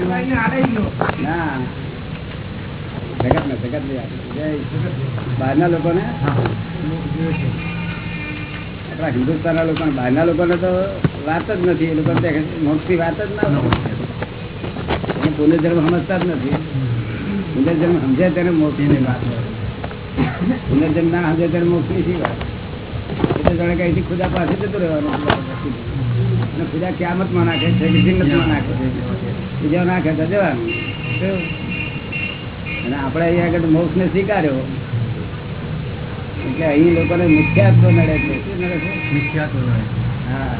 ના જગત ને જગત ને બહારના લોકોને આપણા હિન્દુસ્તાનના લોકોને બહારના લોકોને તો વાત જ નથી એ લોકો મોક્ષની વાત જ ના. પુનર્જન્મ સમજતા જ નથી પુનર્જન્મ સમજે મોટી મોક્ષની વાત પુનર્જન્મ ના સમજે તેને મોટી શી વાત એટલે જાણે ખુદા પાસે જતું રહેવાનું ખુદા ક્યામતમાં નાખે છે જિંદતમાં નાખે છે બીજા ના કરતા જવાનું. અને આપણે અહીંયા આગળ મોક્ષ ને સ્વીકાર્યો. એટલે અહીં લોકોને મુખ્યાત્વ નડે છે. શું નડે છે? હા.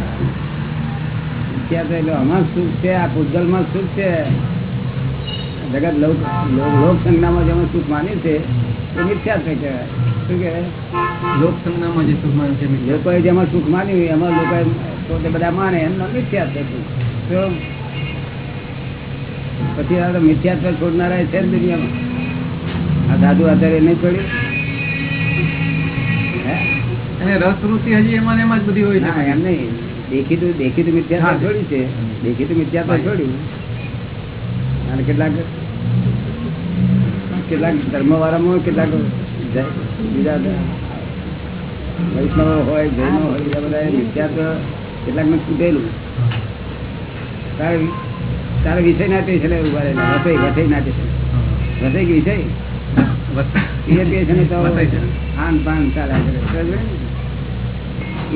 મુખ્યાત્વ એટલે આમાં સુખ છે આ પૂતગલમાં સુખ છે. જગત લોક લોક- લોક જેમાં સુખ માન્યું છે એ મિથ્યાત્વ કહેવાય. શું કહેવાય? લોક સંજ્ઞામાં જે સુખ માને છે લોકોએ જેમાં સુખ માન્યું એમાં લોકો બધા માને એમનો મિથ્યાત્વ તો પછી આ તો છોડનારા છે દુનિયામાં. આ સાધુ અત્યારે નહીં છોડ્યું? રસ રુચિ હજી એમાં ને એમાં જ બધી હોય છે. એમ નહીં. દેખીતું દેખીતું મિથ્યાત્વ છોડ્યું છે. દેખીતું મિથ્યાત્વ છોડ્યું. અને કેટલાક કેટલાક ધર્મ વાળામાં કેટલાક બીજા વૈષ્ણવો હોય જૈનો હોય બધા મિથ્યાત્વ કેટલાક છૂટેલું. તારે તારે વિષય ના ટેન્શન ઊભા રહે વસઈ વસઈ ના ટેન્શન વસઈ કે વિષય? એ ટેન્શન તો. આન પાન કરે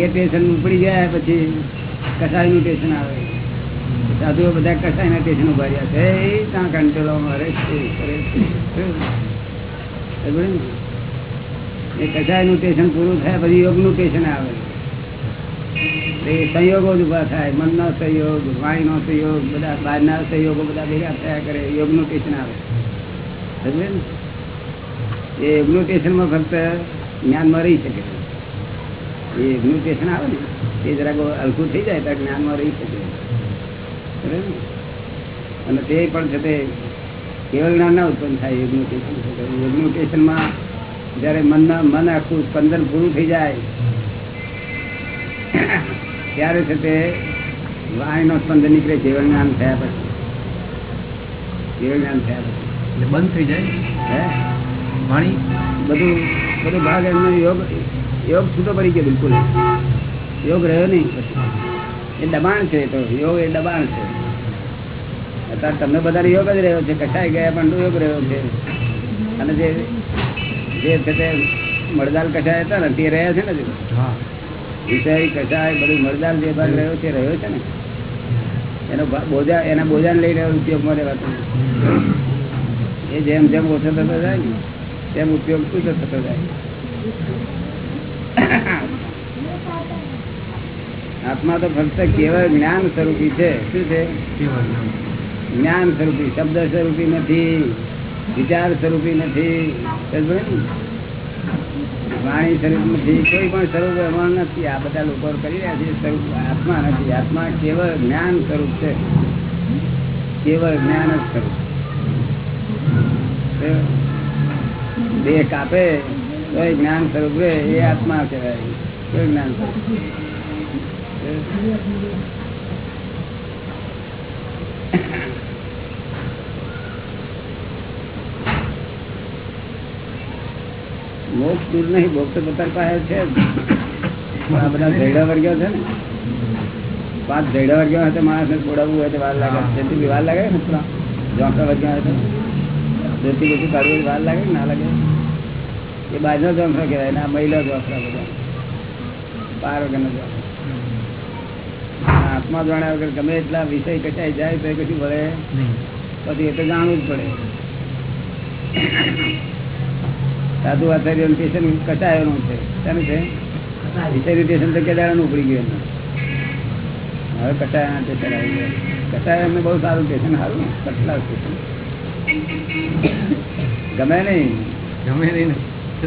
એ ટેન્શન ઉપડી ગયા પછી કસાયનું ટેન્શન આવે. સાધુઓ બધા કસાયના ટેન્શન ઊભા રહ્યા છે. એ ત્યાં કંટ્રોલો મારે છે સમજ્યો ને? એ ટેન્શન પૂરું થાય પછી યોગનું ટેશન આવે. એ સંયોગો જ ઊભા થાય. મનનો સંયોગ વાણીનો સંયોગ બધા બહારના સંયોગો બધા ભેગા થયા કરે યોગનું ટેશન આવે. સમજે ને? એ યોગનું માં ફક્ત જ્ઞાનમાં રહી શકે. એ યોગનું આવે ને, એ જરાક હલકું થઈ જાય ત્યારે જ્ઞાનમાં રહી શકે. અને તે પણ છે તે કેવળ જ્ઞાન ના ઉત્પન્ન થાય યોગનું ટેન્શન યોગનું ટેન્શનમાં જ્યારે મનના મન આખું સ્પંદન પૂરું થઈ જાય ત્યારે છે તે વાણીનો સ્પંદન નીકળે જીવન જ્ઞાન થયા પછી. જીવન જ્ઞાન થયા પછી. એટલે બંધ થઈ જાય? હે? વાણી? બધું બધું ભાગ એમનો યોગ યોગ છૂટો પડી ગયો બિલકુલ. યોગ રહ્યો નહીં પછી. એ દબાણ છે તો યોગ એ દબાણ છે. અત્યારે તમને બધાને યોગ જ રહ્યો છે કસાઈ ગયા પણ યોગ રહ્યો છે. અને જે જે છે તે મળદાલ કસાય હતા ને તે રહ્યા છે ને હા. વિષય કસાય બધું મળદાર જે ભાગ રહ્યો છે રહ્યો છે ને? એનો બોજા એના બોજાને લઈને ઉપયોગમાં રહેવાતો એ જેમ જેમ ઓછો થતો જાય ને તેમ ઉપયોગ ઓછો થતો જાય. આત્મા તો ફક્ત કેવળ જ્ઞાન સ્વરૂપી છે. શું છે? જ્ઞાન. જ્ઞાન સ્વરૂપી શબ્દ સ્વરૂપી નથી વિચાર સ્વરૂપી નથી? વાણી સ્વરૂપ નથી કોઈ પણ સ્વરૂપ નથી, આ બધા લોકો કરી રહ્યા છે સ્વરૂપ આત્મા નથી. આત્મા કેવળ જ્ઞાન સ્વરૂપ છે. કેવળ જ્ઞાન જ સ્વરૂપ દેહ કાપે તો એ જ્ઞાન સ્વરૂપ એ આત્મા કહેવાય. કેવું જ્ઞાન સ્વરૂપ. મોક્ષ દૂર નહીં તો બધા પાસે છે. આ બધા ઝૈડા વર્ગ્યા છે ને. પાંચ ઝૈડા વર્ગ્યા હોય તો માણસને છોડાવવું હોય તો વાર લાગે. જેથી બી વાર લાગે ને. પેલા જોંકા વર્ગ્યો હોય તો. જોતી બધું કાઢવું વાર લાગે ના લાગે. એ બાજનો જોંખરો કહેવાય ને આ મહિલા જોંખરા બધા. બાર વગરનો જોંખરો આત્મા જાણ્યા વગર ગમે એટલા વિષય કચાઈ જાય તો એ કશું ભળે પછી એ તો જાણવું જ પડે. સાધુ આચાર્ય સ્ટેશન કચાયેલું છે. શાનું છે? વિચાર્યું સ્ટેશન તો કેદારાનું ઉપડી ગયું એમને. હવે કચાયા સ્ટેશન આવી ગયા કચાયા એમને બહુ સારું સ્ટેશન સારું? કટલા સ્ટેશન ગમે નહીં. ગમે નહીં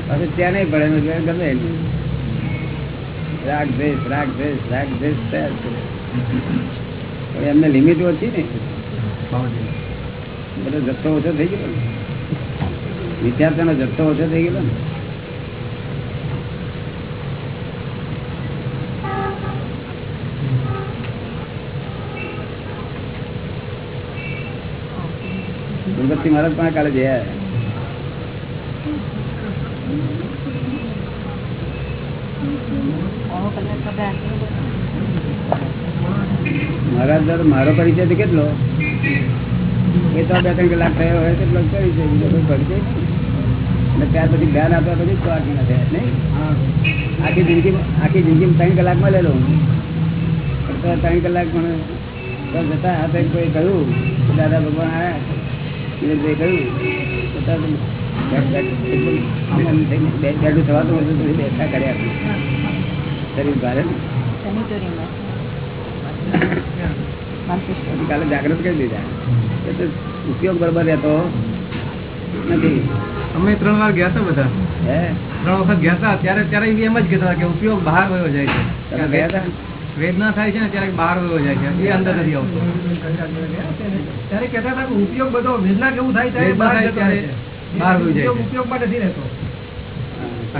હવે ત્યાં નહીં પડે એટલે ગમે નહીં. રાગ દ્વેષ રાગ દ્વેષ રાગ દ્વેષ તૈયાર કરે એમને લિમિટ ઓછી ને. બધો જથ્થો ઓછો થઈ ગયો વિદ્યાર્થીનો જથ્થો ઓછો થઈ ગયો ને? ગુણપતિ મહારાજ પણ કાલે જયા મહારાજ, મારો પરિચય કેટલો? એ તો બે ત્રણ કલાક થયો હોય તેટલો કરી છે બીજો કોઈ ભરશે અને ત્યાર પછી ધ્યાન આપ્યા પછી તો આટલા થયા નહીં? આખી જિંદગી આખી જિંદગી ત્રણ કલાક મળેલો પણ તો ત્રણ કલાક પણ તો જતા હાથે કોઈ કહ્યું દાદા ભગવાન આવ્યા વિનોદભાઈ કહ્યું તો બેઠ- થવાતું હતું તો બેઠા કર્યા શરીર ભારે કાલે જાગૃત કરી દીધા. કે તો ઉપયોગ બરોબર રહેતો નથી. અમે ત્રણ વાર ગયા હતા બધા. હે? ત્રણ વખત ગયા હતા. ત્યારે ત્યારે એમ જ કહેતા કે ઉપયોગ બહાર વયો જાય છે. તમે ગયા હતા? વેદના થાય છે ને ત્યારે બહાર વયો જાય છે. એ અંદર નથી આવતો. ત્યારે કહેતા હતા કે ઉપયોગ બધો વેદના કેવું થાય ત્યારે બહાર જતો ત્યારે રહે છે. બહાર વયો જાય ઉપયોગમાં નથી રહેતો.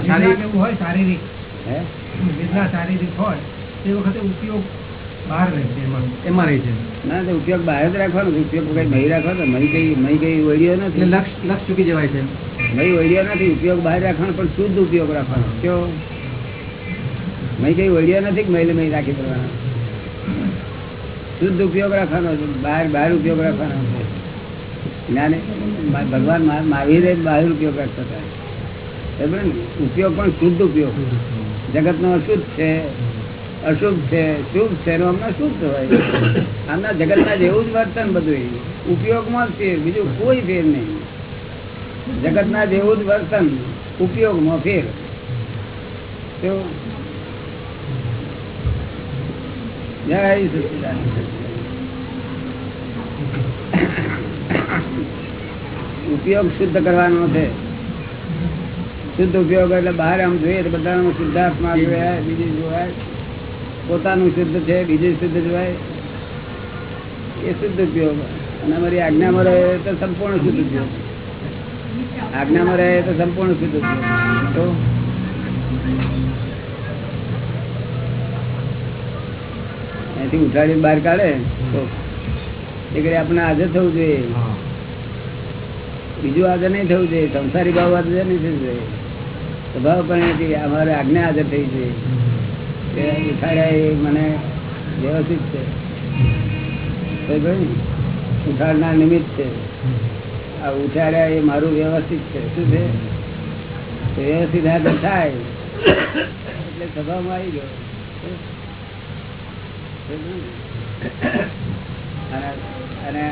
શારીરિક હોય શારીરિક. હે? વેદના શારીરિક હોય તે વખતે ઉપયોગ બહાર રહે એમાં. એમાં રહે છે. ના તો ઉપયોગ બહાર જ રાખવાનો ઉપયોગ કઈ મહી રાખવાનો મહી કઈ મહી કઈ વળ્યો નથી. લક્ષ લક્ષ ચૂકી જવાય છે. મહી વળ્યો નથી ઉપયોગ બહાર રાખવાનો પણ શુદ્ધ ઉપયોગ રાખવાનો. કયો મહી કઈ વળ્યો નથી મહિલે મહી રાખી પડવાનો શુદ્ધ ઉપયોગ રાખવાનો બહાર બહાર ઉપયોગ રાખવાનો છે. જ્ઞાને ભગવાન મહા- મહાવીરે બહાર ઉપયોગ રાખતા હતા. ઉપયોગ પણ શુદ્ધ ઉપયોગ. જગત નો અશુદ્ધ છે. અશુભ છે, શુભ છે હમણાં શુદ્ધ હોય આમના જગત ના જેવું જ વર્તન બધું ઉપયોગમાં ફેર બીજું કોઈ ફેર નહીં. જગત ના જેવું જ વર્તન, ઉપયોગમાં ફેર. ઉપયોગ શુદ્ધ કરવાનો છે. શુદ્ધ ઉપયોગ એટલે બહાર આમ જોઈએ તો બધાનું શુદ્ધાત્મા જોયા બીજું જોવાય. પોતાનું શુદ્ધ છે, બીજું શુદ્ધ જોવાય એ શુદ્ધ ઉપયોગ અને અમારી આજ્ઞામાં રહે તો સંપૂર્ણ શુદ્ધ ઉપયોગ આજ્ઞામાં રહે તો સંપૂર્ણ શુદ્ધ ઉપયોગ તો? અહીંથી ઉઠાડી બહાર કાઢે. તો? એ ઘડી આપણે આજે થવું જોઈએ. બીજું આજે નહીં થવું જોઈએ. સંસારી ભાવ આજે નહીં થવું જોઈએ. સ્વભાવ પણ નથી અમારે આજ્ઞા આજે થઈ છે. કે ઉઠાડ્યા એ મને વ્યવસ્થિત છે. ઉઠાડનાર નિમિત્ત છે. આ ઉઠાડ્યા એ મારું વ્યવસ્થિત છે. શું છે? વ્યવસ્થિત થાય. એટલે સભામાં આવી ગયો. અને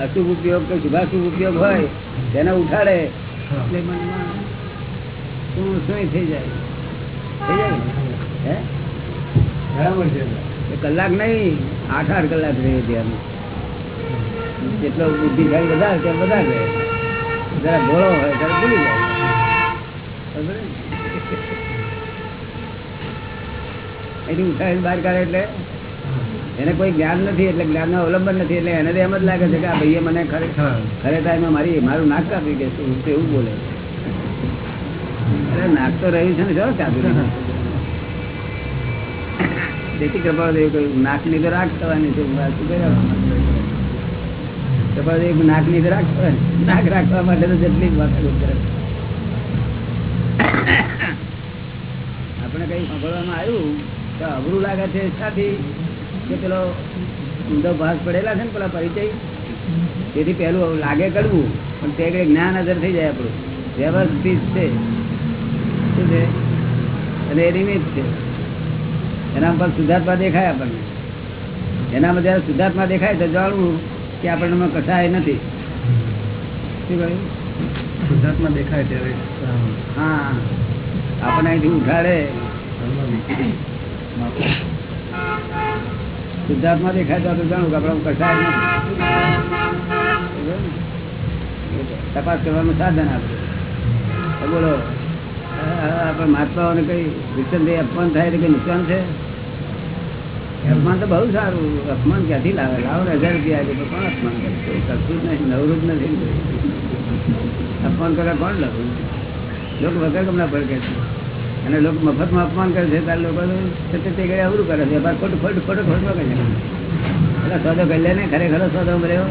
અશુભ ઉપયોગ કે શુભાશુભ ઉપયોગ હોય તેને ઉઠાડે એટલે મનમાં શું શું થઈ જાય? થઈ જાય બરાબર છે. કલાક નહીં આઠ આઠ કલાક રહે ત્યાં જેટલો બુદ્ધિશાળી વધારે ત્યાં વધારે રહે. જરા ભોળો હોય ત્યારે ભૂલી જાય. એની બહાર કાઢે એટલે? એને કોઈ જ્ઞાન નથી એટલે જ્ઞાનનું અવલંબન નથી એટલે એને એમ જ લાગે છે કે આ ભાઈએ મને ખરે ખરે ટાઈમમાં મારી મારું નાક કાપી ગયું એવું બોલે અરે નાક તો રહ્યું છે ને જો કાપી. તેથી કૃપાદેવ કહ્યું, નાકની તો રાખ થવાની છે કૃપાદેવ નાકની તો રાખ થવાની. નાક રાખવા માટે તો જેટલી વાત કરે આપણે કઈ સાંભળવામાં આવ્યું તો અઘરું લાગે છે સાથી કે પેલો ઊંધો ભાગ પડેલા છે ને પેલા પરિચય? તેથી પેલું લાગે કરવું પણ તે કઈ જ્ઞાન હાજર થઈ જાય આપણું. વ્યવસ્થિત છે. શું છે? અને એ નિમિત્ત છે. એના પર શુદ્ધાત્મા દેખાય આપણને. એનામાં જયારે શુદ્ધાત્મા દેખાય તો જાણવું કે આપણને કસાય નથી. શું કહ્યું? શુદ્ધાત્મા દેખાય ત્યારે હા. આપણને અહીંથી ઉઠાડે. શુદ્ધાત્મા દેખાય તો જાણવું કે આપણે કસાય નથી. તપાસ કરવાનું સાધન આપે. તો બોલો આપણે મહાત્માઓને કઈ અપમાન થાય તો કઈ નુકસાન છે? અપમાન તો બહુ સારું. અપમાન ક્યાંથી લાવે? લાવો હજાર રૂપિયા આપે તો કોણ અપમાન કરે? કરતું જ નહીં નવરું નથી. અપમાન કરે કોણ લખું લોકો વગર ગમના પડકે છે. અને લોકો મફતમાં અપમાન કરે છે, ત્યારે લોકો સતત તે ઘરે અવરું કરે છે. ખોટું ખોટું ખોટું ખોટું કરે છે. એટલે સોદો કરી લે ને, ખરેખર સોદો રહ્યો